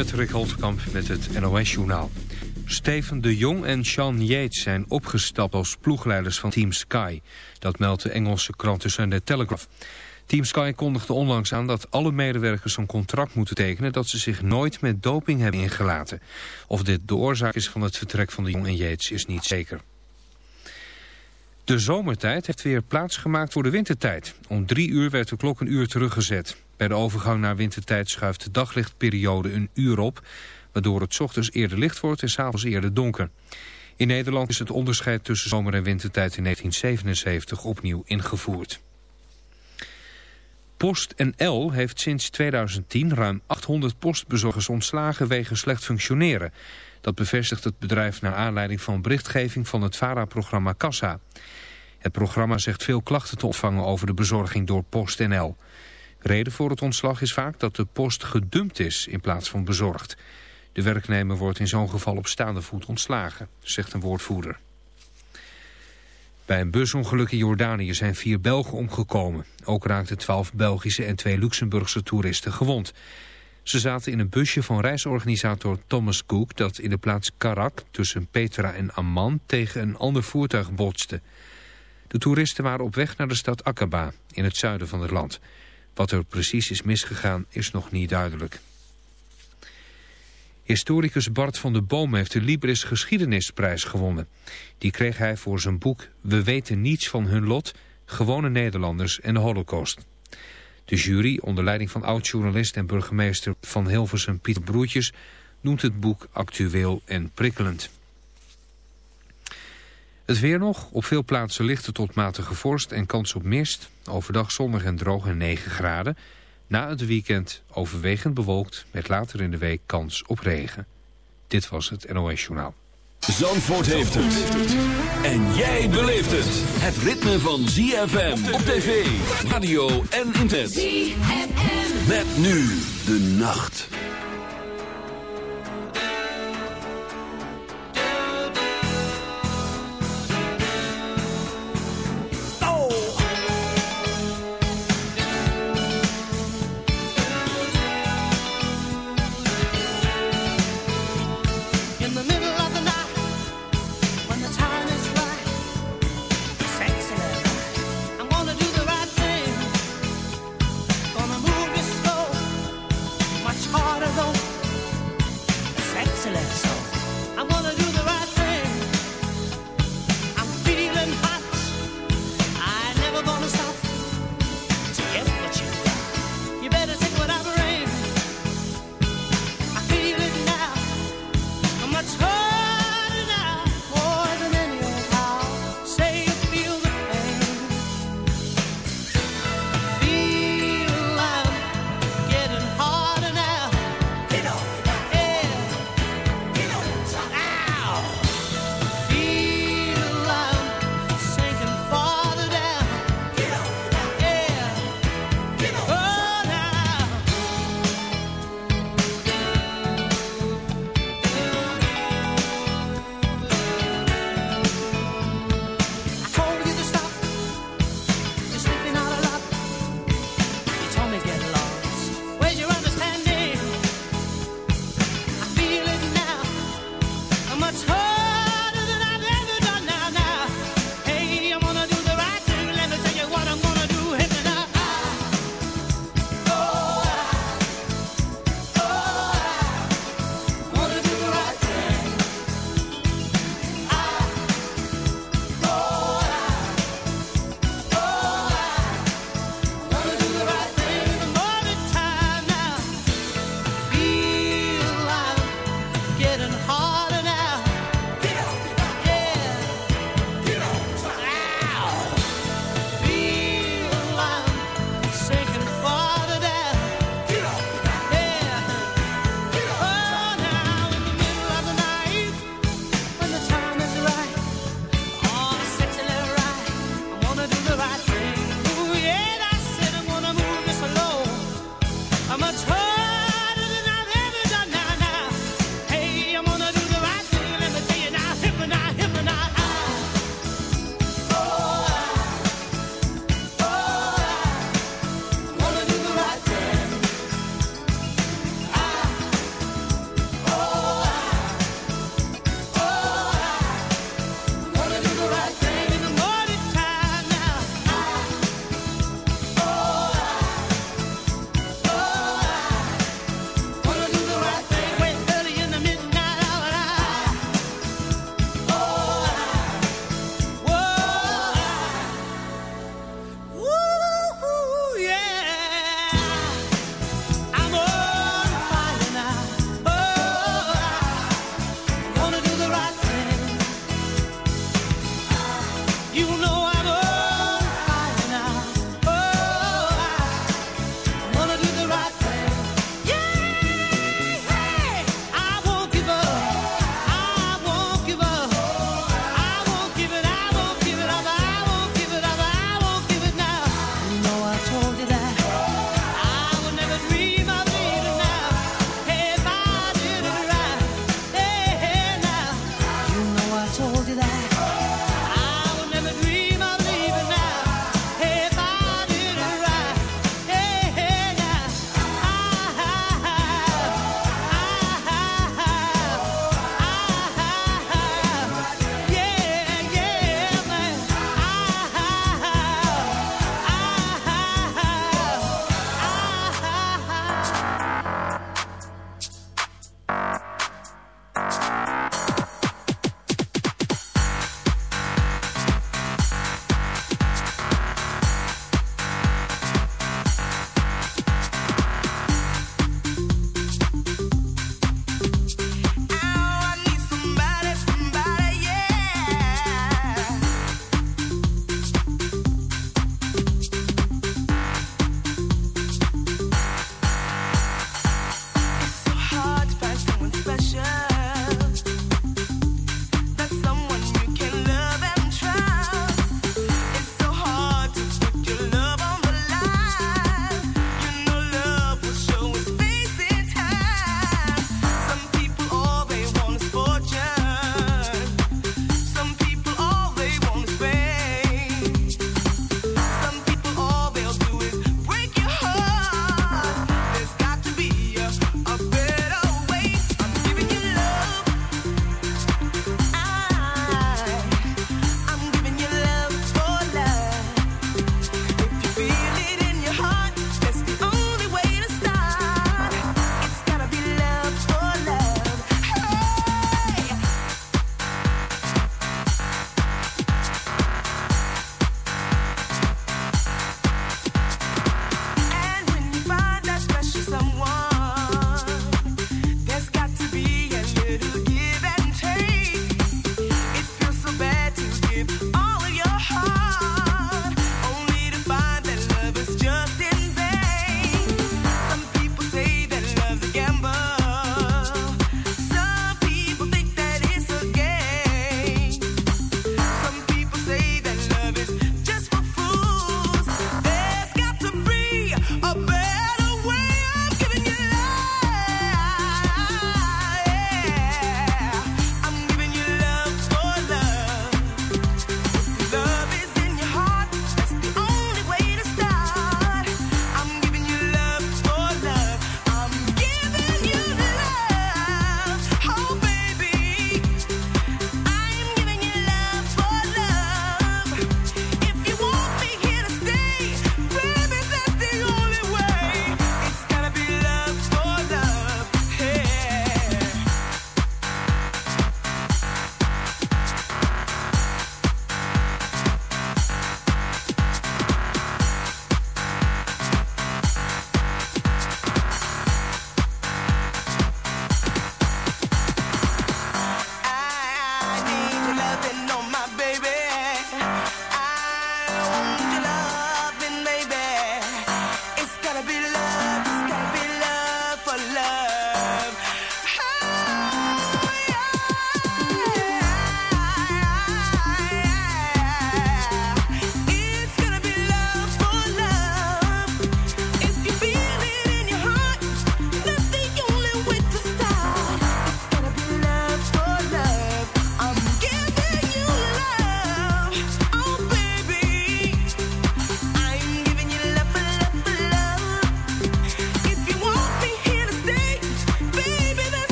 Patrick Holtkamp met het NOS-journaal. Steven de Jong en Sean Yates zijn opgestapt als ploegleiders van Team Sky. Dat meldt de Engelse krant tussen de Telegraph. Team Sky kondigde onlangs aan dat alle medewerkers een contract moeten tekenen... dat ze zich nooit met doping hebben ingelaten. Of dit de oorzaak is van het vertrek van de Jong en Yates is niet zeker. De zomertijd heeft weer plaatsgemaakt voor de wintertijd. Om drie uur werd de klok een uur teruggezet. Bij de overgang naar wintertijd schuift de daglichtperiode een uur op... waardoor het ochtends eerder licht wordt en s'avonds eerder donker. In Nederland is het onderscheid tussen zomer- en wintertijd in 1977 opnieuw ingevoerd. PostNL heeft sinds 2010 ruim 800 postbezorgers ontslagen wegens slecht functioneren. Dat bevestigt het bedrijf naar aanleiding van berichtgeving van het VARA-programma Kassa. Het programma zegt veel klachten te ontvangen over de bezorging door PostNL. Reden voor het ontslag is vaak dat de post gedumpt is in plaats van bezorgd. De werknemer wordt in zo'n geval op staande voet ontslagen, zegt een woordvoerder. Bij een busongeluk in Jordanië zijn vier Belgen omgekomen. Ook raakten twaalf Belgische en twee Luxemburgse toeristen gewond. Ze zaten in een busje van reisorganisator Thomas Cook... dat in de plaats Karak tussen Petra en Amman tegen een ander voertuig botste. De toeristen waren op weg naar de stad Aqaba in het zuiden van het land. Wat er precies is misgegaan is nog niet duidelijk. Historicus Bart van de Boom heeft de Libris Geschiedenisprijs gewonnen. Die kreeg hij voor zijn boek We weten niets van hun lot, gewone Nederlanders en de holocaust. De jury, onder leiding van oud-journalist en burgemeester van Hilversum Pieter Broertjes, noemt het boek actueel en prikkelend. Het weer nog. Op veel plaatsen lichte tot matige vorst en kans op mist. Overdag zonnig en droog en 9 graden. Na het weekend overwegend bewolkt met later in de week kans op regen. Dit was het NOS Journaal. Zandvoort heeft het. En jij beleeft het. Het ritme van ZFM op tv, radio en internet. ZFM. Met nu de nacht.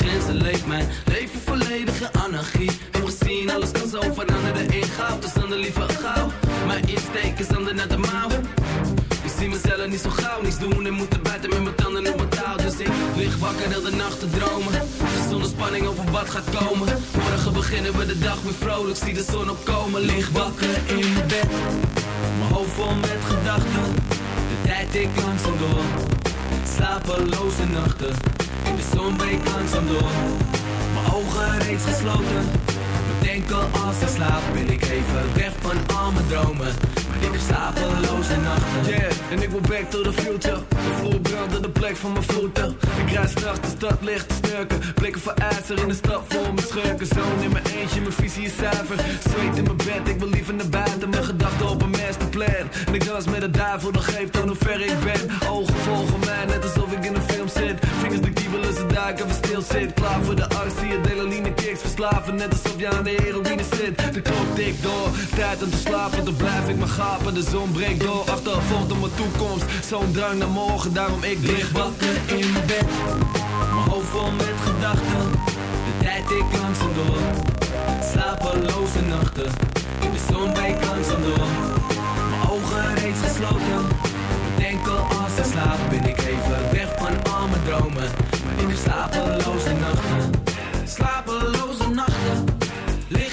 Grenzen leeft mijn leven volledige anarchie. Heb gezien, alles kan zo veranderen in goud. Dus dan de liever gauw. Mijn insteek is dan naar de mouw. Ik zie mezelf niet zo gauw, niets doen en moeten buiten met mijn tanden op mijn touw. Dus ik lig wakker heel de nacht te dromen. Zonder spanning over wat gaat komen. Morgen beginnen we de dag weer vrolijk, zie de zon opkomen. Lig wakker in mijn bed, mijn hoofd vol met gedachten. De tijd ik langzaam door, slapeloze nachten. Zon breekt langzaam door, mijn ogen reeds gesloten. Bedenken als ik slaap, ben ik even weg van al mijn dromen. Ik heb slapeloze nachten. Yeah, en ik wil back to the future. De vloer brandde de plek van mijn voeten. Ik rijd straks de stad licht te snurken. Blikken voor ijzer in de stad voor mijn schurken. Zoon in mijn eentje, mijn visie is zuiver. Zweet in mijn bed, ik wil liever naar buiten. Mijn gedachten op een masterplan En ik dans met de duivel, dat geeft aan hoe ver ik ben. Ogen volgen mij, net alsof ik in een film zit. Vingers de kiebelen, ze duiken, even stil zit. Klaar voor de arts, zie je delaline kicks. Verslaven, net alsof je aan de heroïne zit. De klok tikt door, tijd om te slapen. Dan blijf ik maar gaan de zon breekt door, achtervolgt op mijn toekomst Zo'n drang naar morgen, daarom ik lig wakker in mijn bed. Mijn hoofd vol met gedachten. De tijd ik langzaam door. Slapeloze nachten. In de zon breekt langzaam door reeds gesloten. Als ik slaap Ben ik even weg van al mijn dromen. Ik heb slapeloze nachten. Slapeloze nachten. Lig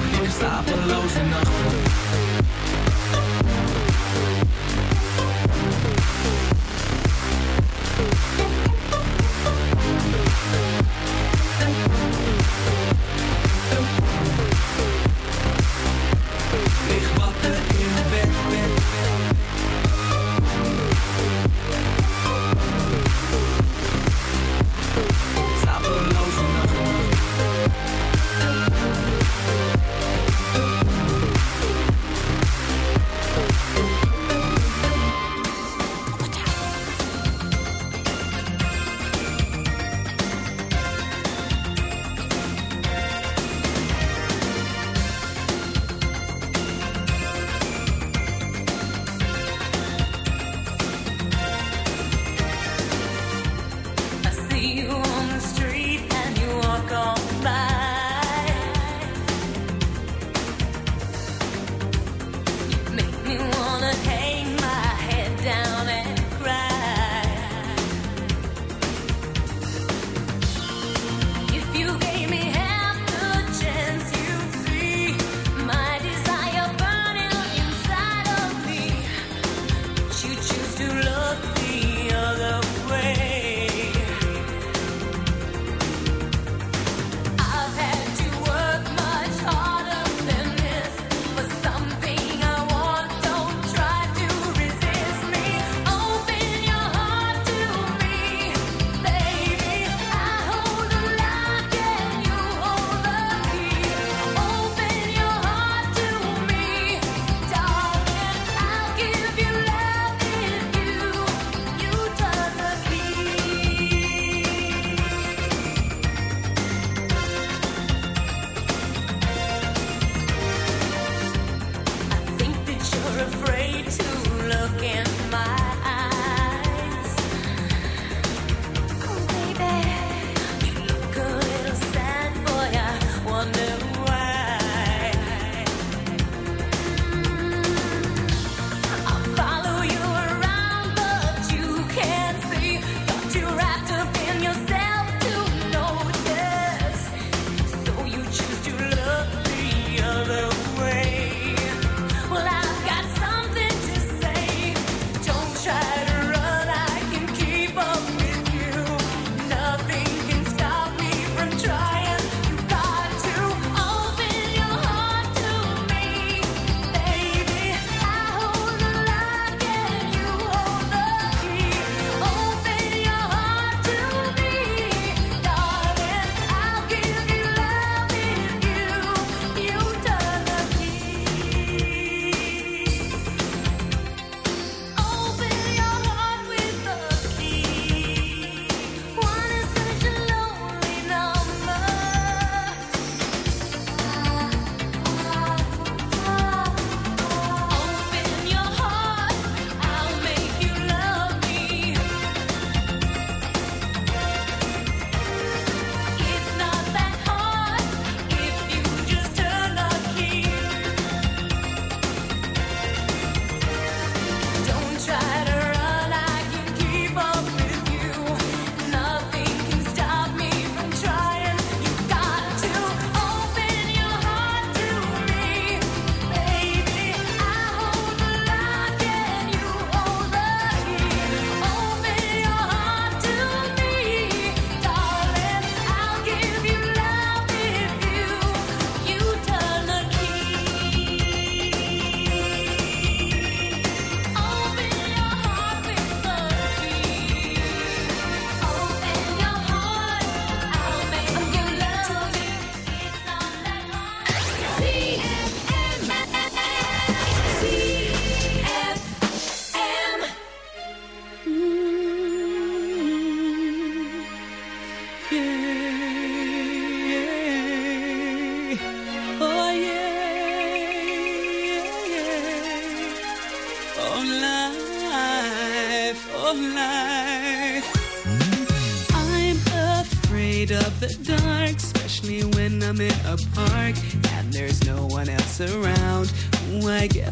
Ik heb slapeloze nachten. especially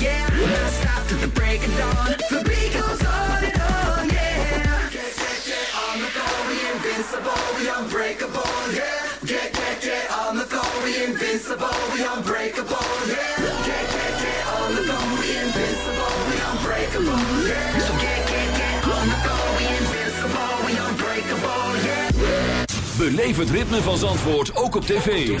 Unbreakable, yeah. Stop the break. The on on, yeah. Invincible, we unbreakable, yeah. Invincible, we unbreakable, the invincible, we unbreakable, invincible, we unbreakable. Beleef het ritme van Zandvoort ook op tv.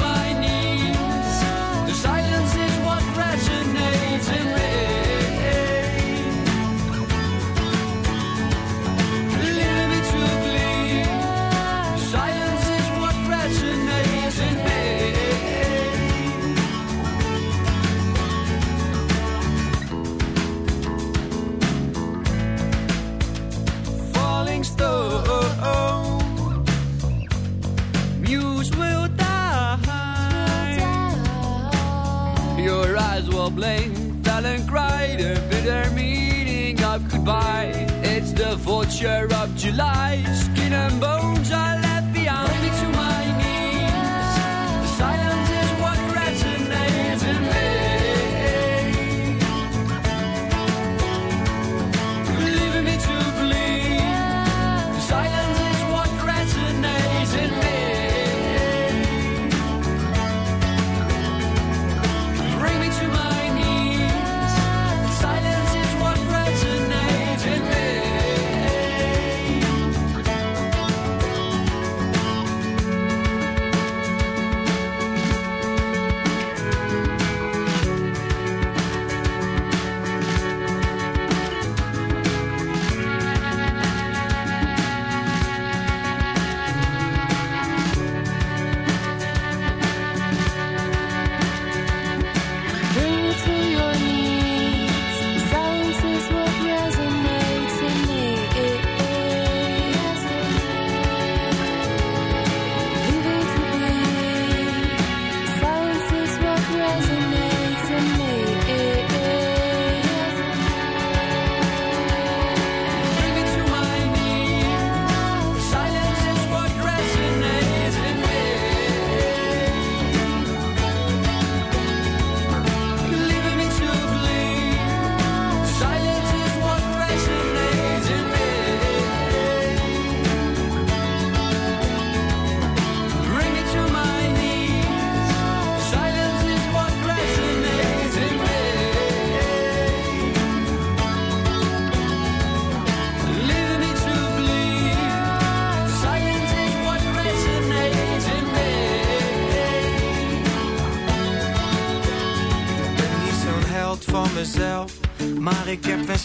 Will fell and cried a bitter meaning of goodbye. It's the vulture of July. Skin and bones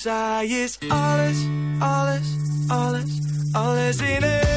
zij is alles, alles, alles, alles in één.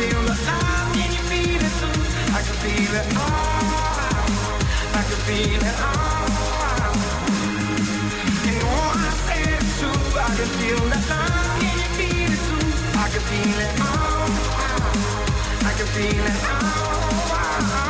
feel the love, can you feel it too. I can feel it all. I can feel it all. You know I said it too. I can feel the love, can you feel it too. I can feel it all. I can feel it all.